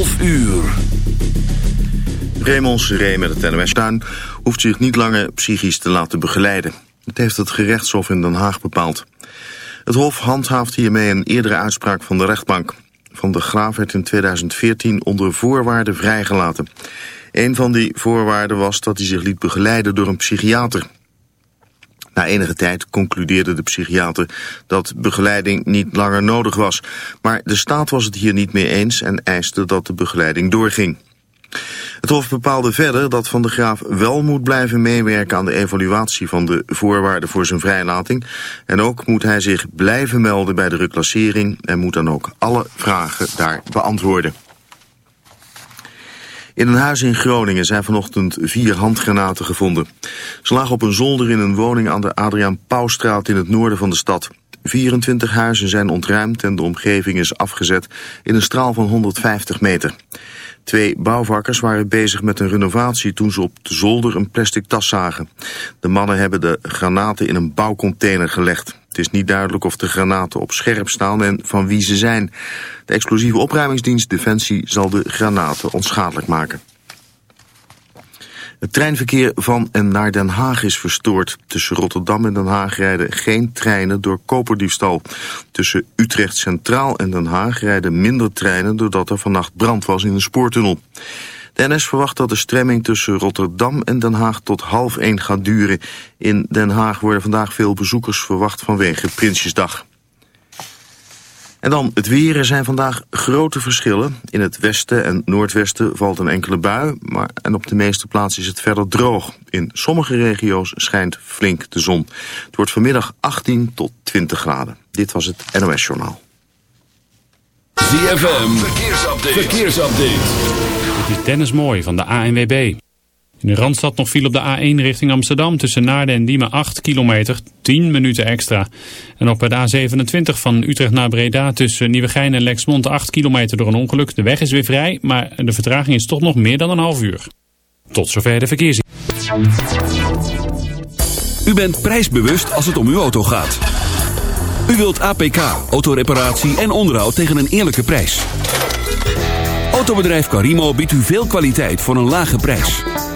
11 uur. Raymond Seré met het NOS-tuin hoeft zich niet langer psychisch te laten begeleiden. Dat heeft het gerechtshof in Den Haag bepaald. Het hof handhaaft hiermee een eerdere uitspraak van de rechtbank. Van de Graaf werd in 2014 onder voorwaarden vrijgelaten. Een van die voorwaarden was dat hij zich liet begeleiden door een psychiater. Na enige tijd concludeerde de psychiater dat begeleiding niet langer nodig was. Maar de staat was het hier niet mee eens en eiste dat de begeleiding doorging. Het Hof bepaalde verder dat Van der Graaf wel moet blijven meewerken aan de evaluatie van de voorwaarden voor zijn vrijlating. En ook moet hij zich blijven melden bij de reclassering en moet dan ook alle vragen daar beantwoorden. In een huis in Groningen zijn vanochtend vier handgranaten gevonden. Ze lagen op een zolder in een woning aan de Adriaan Pauwstraat in het noorden van de stad. 24 huizen zijn ontruimd en de omgeving is afgezet in een straal van 150 meter. Twee bouwvakkers waren bezig met een renovatie toen ze op de zolder een plastic tas zagen. De mannen hebben de granaten in een bouwcontainer gelegd. Het is niet duidelijk of de granaten op scherp staan en van wie ze zijn. De explosieve opruimingsdienst Defensie zal de granaten onschadelijk maken. Het treinverkeer van en naar Den Haag is verstoord. Tussen Rotterdam en Den Haag rijden geen treinen door koperdiefstal. Tussen Utrecht Centraal en Den Haag rijden minder treinen... doordat er vannacht brand was in een spoortunnel. De NS verwacht dat de stremming tussen Rotterdam en Den Haag tot half één gaat duren. In Den Haag worden vandaag veel bezoekers verwacht vanwege Prinsjesdag. En dan het weer. Er zijn vandaag grote verschillen. In het westen en noordwesten valt een enkele bui. Maar, en op de meeste plaatsen is het verder droog. In sommige regio's schijnt flink de zon. Het wordt vanmiddag 18 tot 20 graden. Dit was het NOS Journaal. ZFM. Verkeersupdate. Verkeersupdate. Dit is Dennis Mooi van de ANWB. In de Randstad nog viel op de A1 richting Amsterdam tussen Naarden en Diemen 8 kilometer, 10 minuten extra. En op de A27 van Utrecht naar Breda tussen Nieuwegein en Lexmond 8 kilometer door een ongeluk. De weg is weer vrij, maar de vertraging is toch nog meer dan een half uur. Tot zover de verkeers. U bent prijsbewust als het om uw auto gaat. U wilt APK, autoreparatie en onderhoud tegen een eerlijke prijs. Autobedrijf Carimo biedt u veel kwaliteit voor een lage prijs.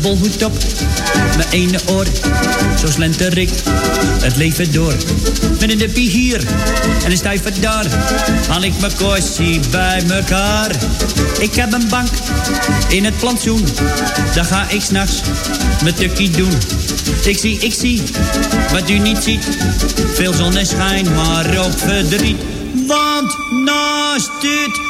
Bolhoed op, mijn ene oor. Zo slenter ik het leven door. Met een duppie hier en een stijver daar. Haal ik mijn kostie bij mekaar. Ik heb een bank in het plantsoen. Daar ga ik s'nachts mijn tukkie doen. Ik zie, ik zie wat u niet ziet. Veel zonneschijn, maar ook verdriet. Want naast dit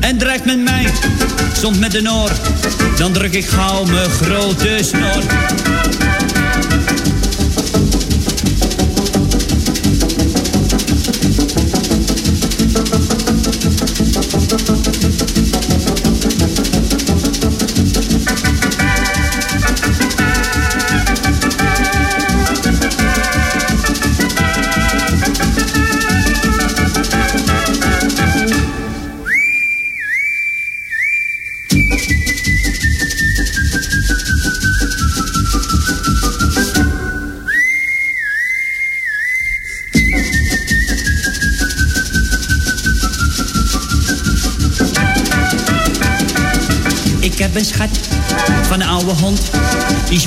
En dreigt met mij, soms met een oor. Dan druk ik gauw mijn grote snor.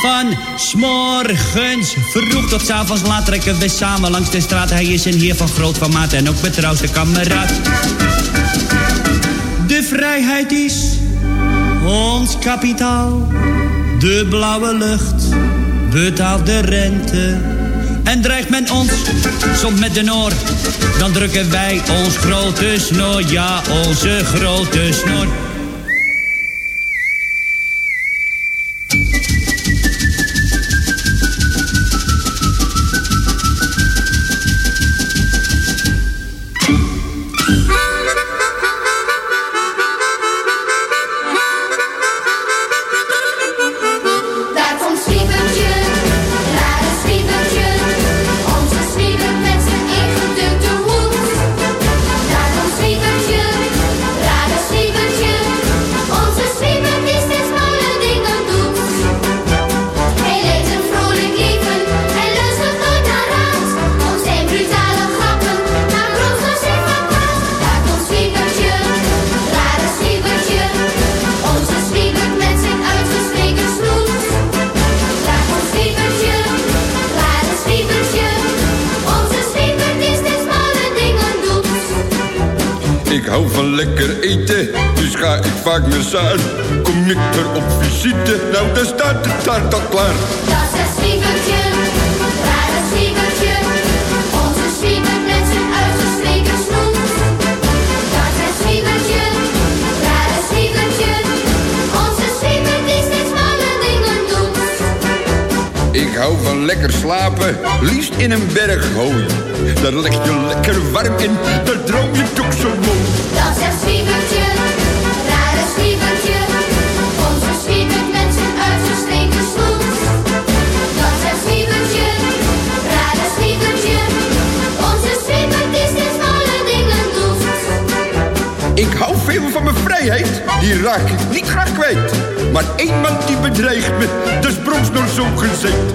Van s'morgens vroeg tot 's avonds laat trekken we samen langs de straat. Hij is een heer van groot formaat en ook betrouwste kameraad. De vrijheid is ons kapitaal. De blauwe lucht betaalt de rente. En dreigt men ons soms met de oor, dan drukken wij ons grote snor, ja, onze grote snor. Vaak naar Saar. Kom ik er op visite, nou dan staat de taart al klaar. Dat is het zwiebertje, daar het zwiebertje. Onze zwiebert met zijn uitgestreken snoet. Dat is het zwiebertje, daar het zwiebertje. Onze zwiebert die steeds malle dingen doet. Ik hou van lekker slapen, liefst in een berg hooi. Daar leg je lekker warm in, daar droom je toch vrijheid, die raak ik niet graag kwijt. Maar één man die bedreigt me, is brons door zo gezegd.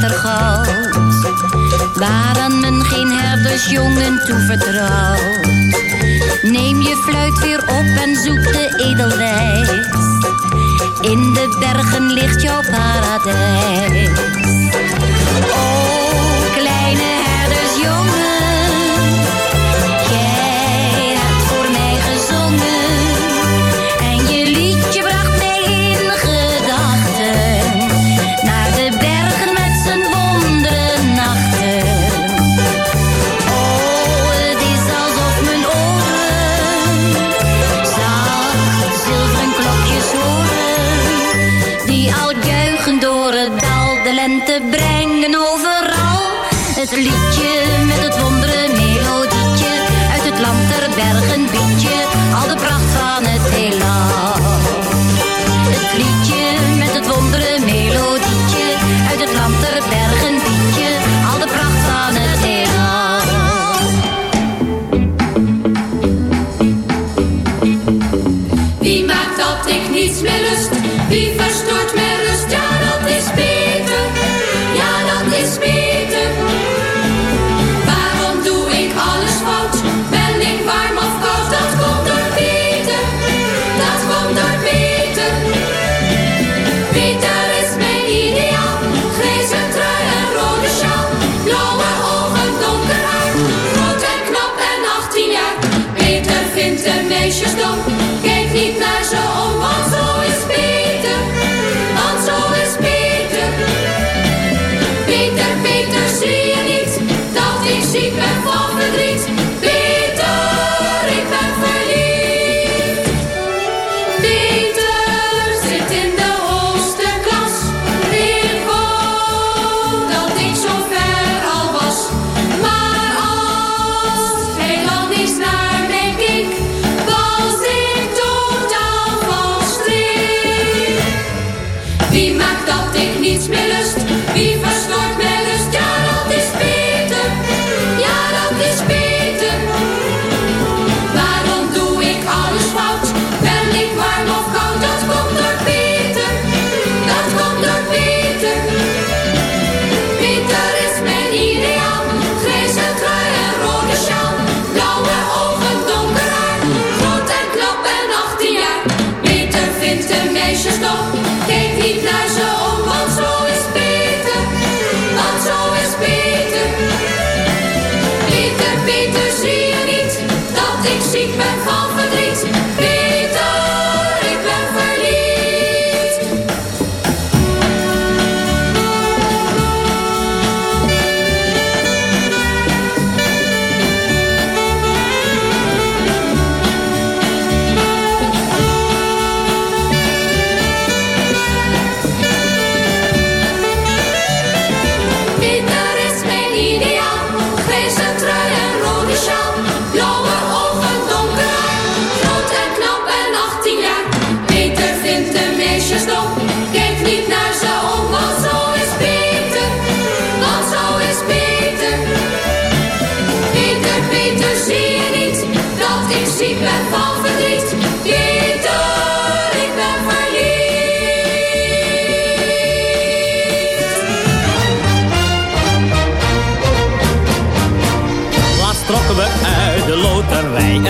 watergoud. Waren men geen herdersjongen toevertrouwd. Neem je fluit weer op en zoek de edelwijs. In de bergen ligt jouw paradijs. Oh.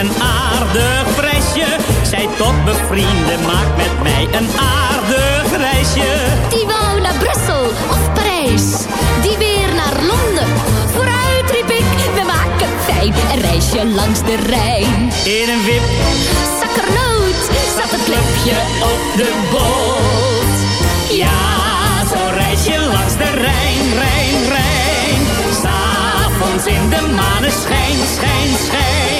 een aardig fresje. Zij tot bevrienden, maak met mij een aardig reisje. Die wou naar Brussel of Parijs, die weer naar Londen. Vooruit riep ik, we maken fijn een reisje langs de Rijn. In een wip, zakkernoot, zat een klepje op de boot. Ja, zo'n reisje langs de Rijn, Rijn, Rijn. S'avonds in de maneschijn, schijn, schijn.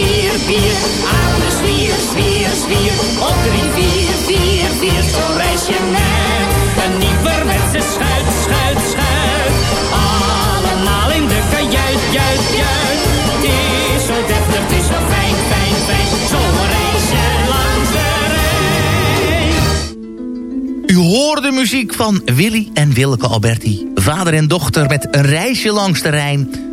vier. Arme zwier, zwier, zwier. Op drie, vier, vier, vier. Zo reis je met een nieuwerwetse schuit, schuit, schuit. Allemaal in de kajuit, juit, juit. Het is zo deftig, het is zo fijn, fijn, fijn. Zo reis je langs de Rijn. U hoorde de muziek van Willy en Willeke Alberti. Vader en dochter met een reisje langs de Rijn.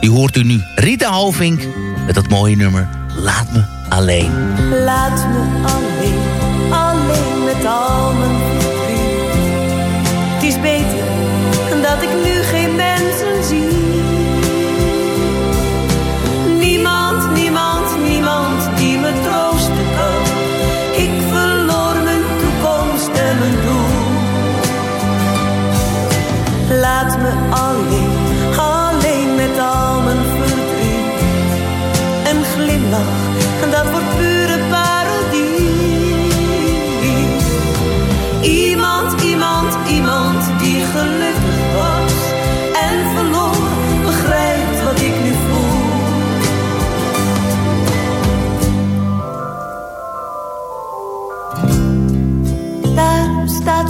Die hoort u nu Rita Hovink met dat mooie nummer Laat Me Alleen. Laat me alleen, alleen met al mijn verdriet. Het is beter dat ik nu geen mensen zie.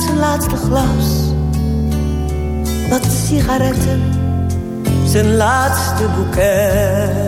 Zijn laatste glas. Wat sigaretten, zijn laatste boeket.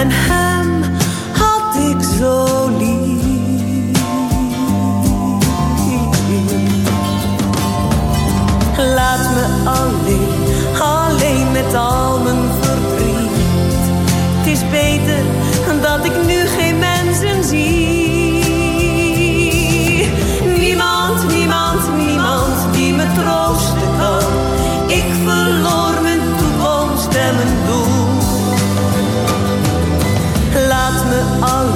En hem had ik zo lief. Laat me alleen, alleen met al mijn verdriet. Het is beter dat ik nu geen mensen zie. Niemand, niemand, niemand die me troosten kan. Ik verloor Laat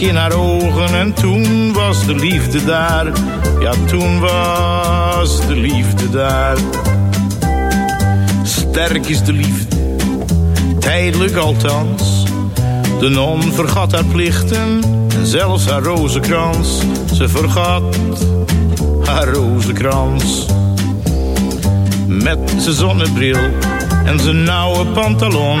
in haar ogen en toen was de liefde daar. Ja, toen was de liefde daar. Sterk is de liefde, tijdelijk althans. De non vergat haar plichten en zelfs haar rozenkrans. Ze vergat haar rozenkrans. Met zijn zonnebril en zijn nauwe pantalon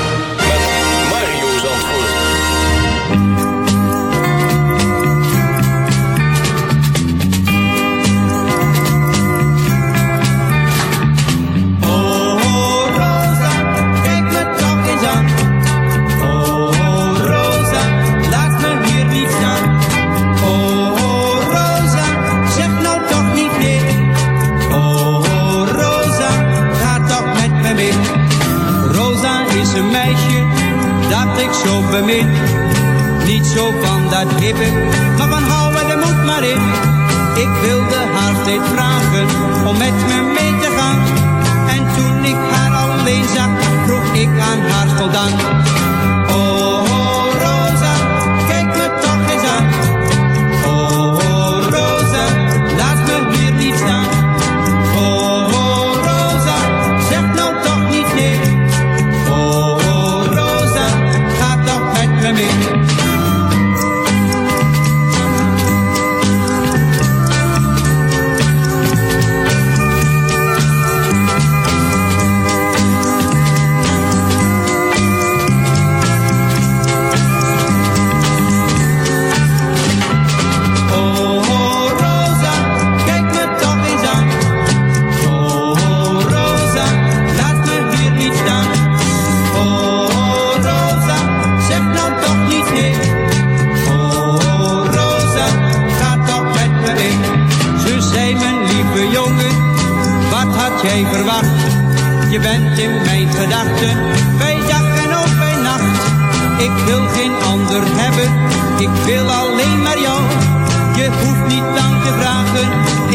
hoeft niet lang te vragen,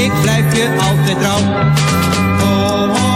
ik blijf je altijd trouw. Oh, oh,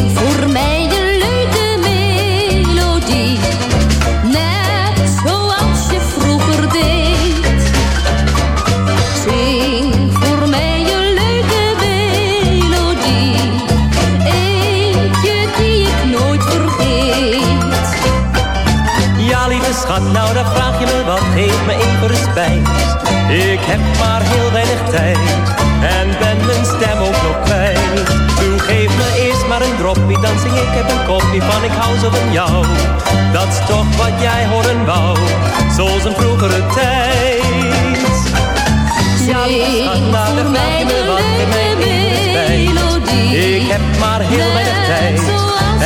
Ik heb maar heel weinig tijd en ben mijn stem ook nog kwijt. Toen geef me eerst maar een droppie, dan zing ik heb een kopje van ik hou zo van jou. Dat is toch wat jij horen wou, zoals een vroegere tijd. Ja, schat, dan vraag me wat, even respijt. Ik heb maar heel weinig tijd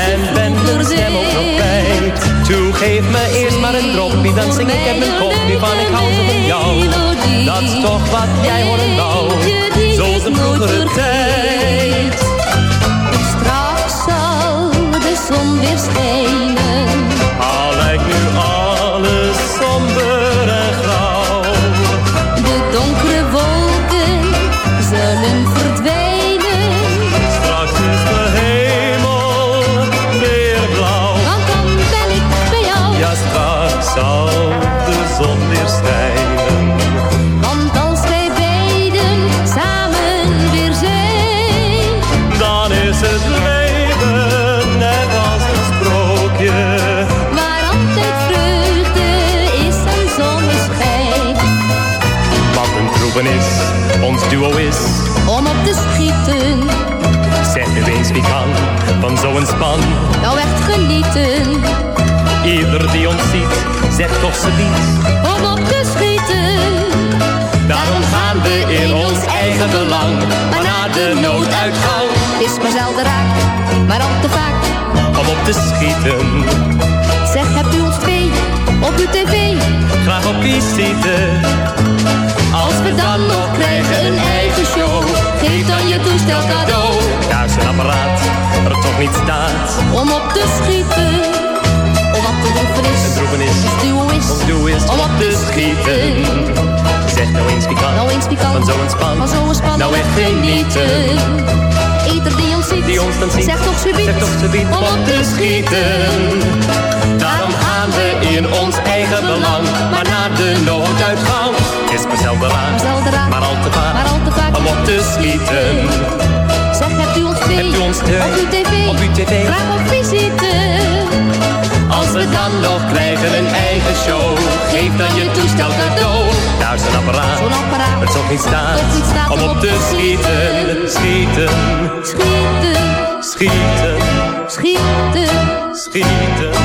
en ben mijn stem ook nog kwijt. Toe geef me eerst maar een droppie, dan zing ik heb een kopje van ik hou zo van jou. Dat is toch wat jij horen wou, zoals een vroegere tijd. Straks zal de zon weer schijnen. Zo'n span. nou echt genieten. Ieder die ons ziet, zegt toch ze niet. Om op te schieten. Daarom gaan we in ons eigen belang. Maar na de nooduitgang, Het is maar zelden raak, maar al te vaak. om op te schieten. Zeg, hebt u ons twee op uw tv? Graag op visite. Als we dan nog krijgen een geef dan je toestel cadeau. Daar is een apparaat, er toch niet staat. Om op te schieten, om wat te roepen is. Een troepen is, is, ons doel is om op te schieten. Zeg nou eens wie kan, Nou eens wie kan, van zo'n span. van zo'n span, Nou echt genieten. Ieder die ons ziet, Die ons dan ziet, zegt toch subiet, zegt toch subiet om op te schieten. Daarom gaan we in ons eigen belang. Maar na de nooduitgang is Zelden raak, maar al te vaak, om op te schieten. Zeg, hebt u ons twee Hebt u ons twee op uw tv? op uw tv? Graag op visite. Als we dan nog krijgen een eigen show, geef dan je toestel cadeau. Daar is een apparaat, Zo'n apparaat, het toch niet staat, staat om op te. Schieten, Schieten, schieten, schieten, schieten. schieten.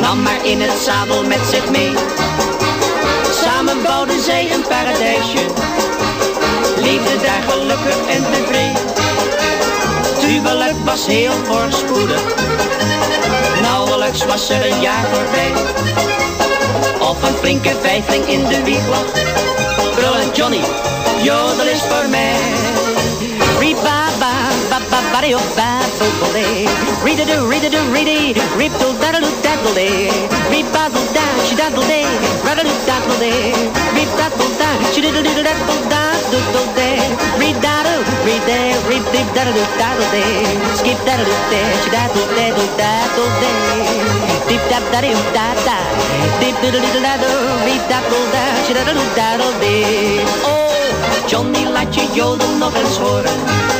Nam maar in het zadel met zich mee. Samen bouwden zij een paradijsje. Leefde daar gelukkig en tevreden. Het huwelijk was heel voorspoedig. Nauwelijks was er een jaar voorbij. Of een flinke vijfling in de wieg lag. Brullend Johnny, jodel is voor mij. Riba ba ba ba ba dee ba bo bo dee. Read a do read a do read a rip do daddle do daddle dee. Rip daddle da she daddle dee. Raddle do daddle dee. Rip daddle da she diddle diddle daddle da do do dee. Read daddle read dee rip dip daddle do daddle dee. Skip daddle do dee she daddle do daddle dee. Dip dap daddle da da. Dip daddle daddle da she daddle do daddle dee. Oh Johnny laat je jodel nog eens horen.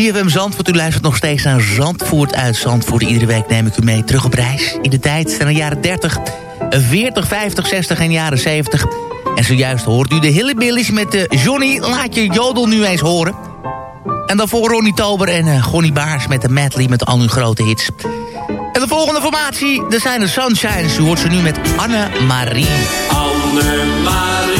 CFM Zandvoort, u luistert nog steeds naar Zandvoort uit Zandvoort. Iedere week neem ik u mee terug op reis. In de tijd van de jaren 30, 40, 50, 60 en jaren 70. En zojuist hoort u de Hillebillies met de Johnny Laat je Jodel nu eens horen. En daarvoor Ronnie Tober en uh, Gonnie Baars met de medley met al hun grote hits. En de volgende formatie, dat zijn de Sunshines. U hoort ze nu met Anne-Marie. Anne-Marie,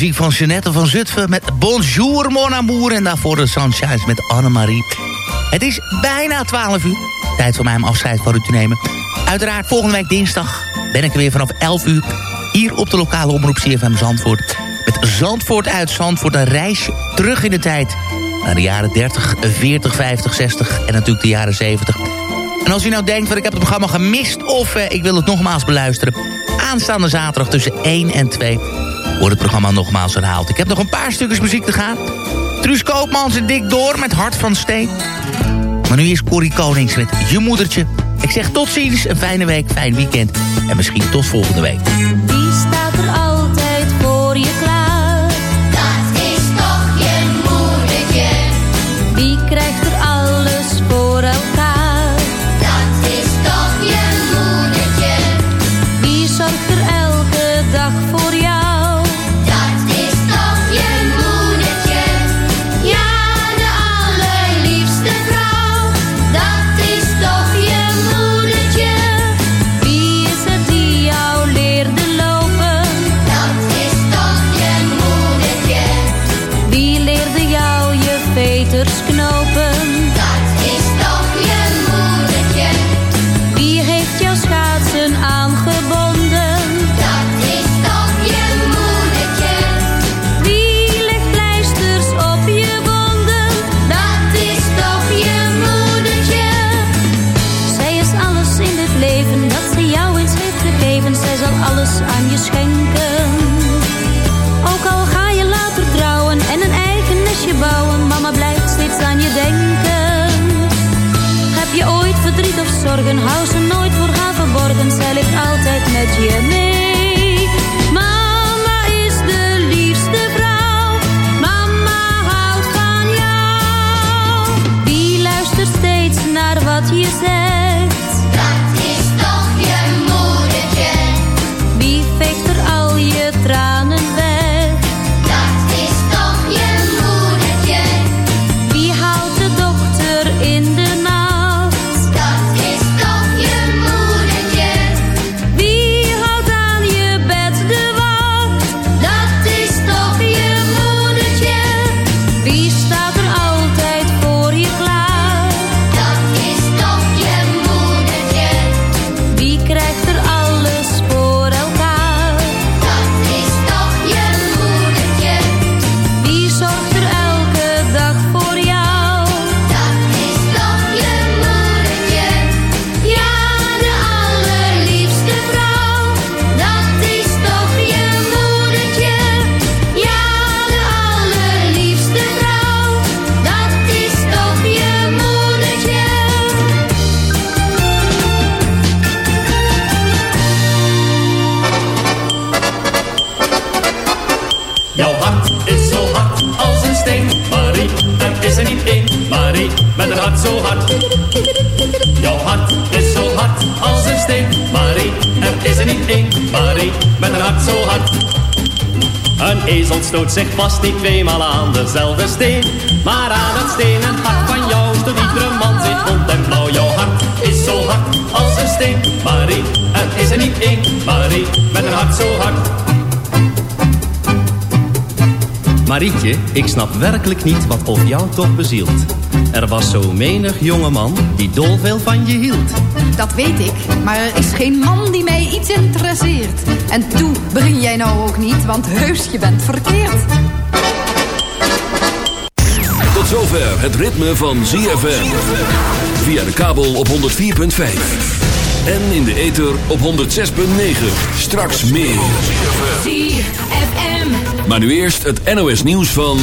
muziek van Jeanette van Zutphen met Bonjour mon amour. En daarvoor de Sunshines met Annemarie. Het is bijna 12 uur. Tijd voor mij om afscheid van u te nemen. Uiteraard volgende week dinsdag ben ik er weer vanaf 11 uur. Hier op de lokale omroep CFM Zandvoort. Met Zandvoort uit Zandvoort. Een reisje terug in de tijd. Naar de jaren 30, 40, 50, 60 en natuurlijk de jaren 70. En als u nou denkt, van ik heb het programma gemist... of eh, ik wil het nogmaals beluisteren... aanstaande zaterdag tussen 1 en 2 wordt het programma nogmaals herhaald. Ik heb nog een paar stukjes muziek te gaan. Truus Koopmans en Dick Door met Hart van Steen. Maar nu is Corrie Konings met Je Moedertje. Ik zeg tot ziens, een fijne week, fijn weekend. En misschien tot volgende week. Altijd zich vast niet tweemaal aan dezelfde steen. Maar aan het stenen hart van jou stoot iedere man zich rond en blauw. Jouw hart is zo hard als een steen, Marie. Er is er niet één, Marie, met een hart zo hard. Marietje, ik snap werkelijk niet wat op jou toch bezielt. Er was zo menig jongeman die dol veel van je hield. Dat weet ik, maar er is geen man die mij iets interesseert. En toe begin jij nou ook niet, want heus, je bent verkeerd. Tot zover het ritme van ZFM. Via de kabel op 104.5. En in de ether op 106.9. Straks meer. ZFM. Maar nu eerst het NOS nieuws van...